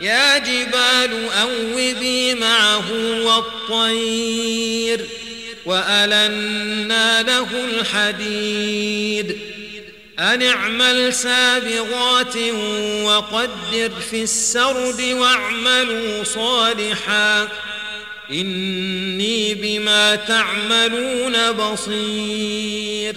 يا جبال أوذي معه والطير وألنا له الحديد. أن اعمل سابغات وقدر في السرد واعملوا صالحا. إني بما تعملون بصير.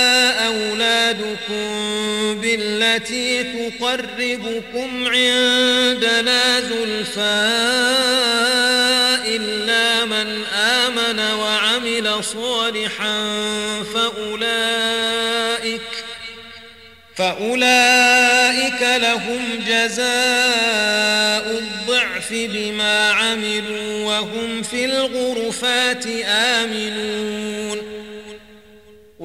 التي تقربكم عندنا زلفاء إلا من آمن وعمل صالحا فأولئك فأولئك لهم جزاء الضعف بما عملوا وهم في الغرفات آمنون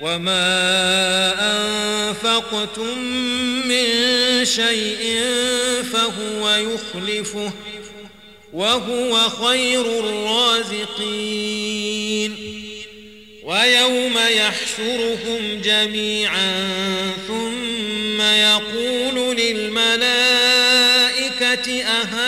وما أنفقتم من شيء فهو يخلفه وهو خير الرازقين ويوم يحشرهم جميعا ثم يقول للملائكة أهل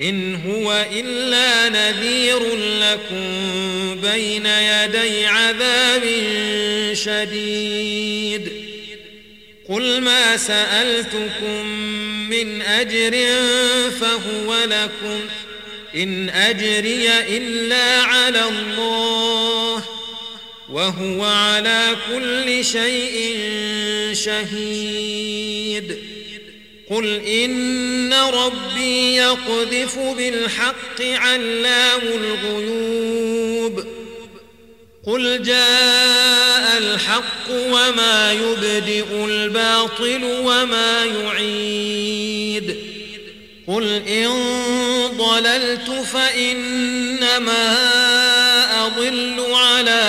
إن هو إلا نذير لكم بين يدي عذاب شديد. قل ما سألتكم من أجر فهو لكم. إن أجري إلا على الله وهو على كل شيء شهيد. قل إن ربي يقذف بالحق علام الغيوب. قل جاء الحق وما يبدئ الباطل وما يعيد. قل إن ضللت فإنما أضل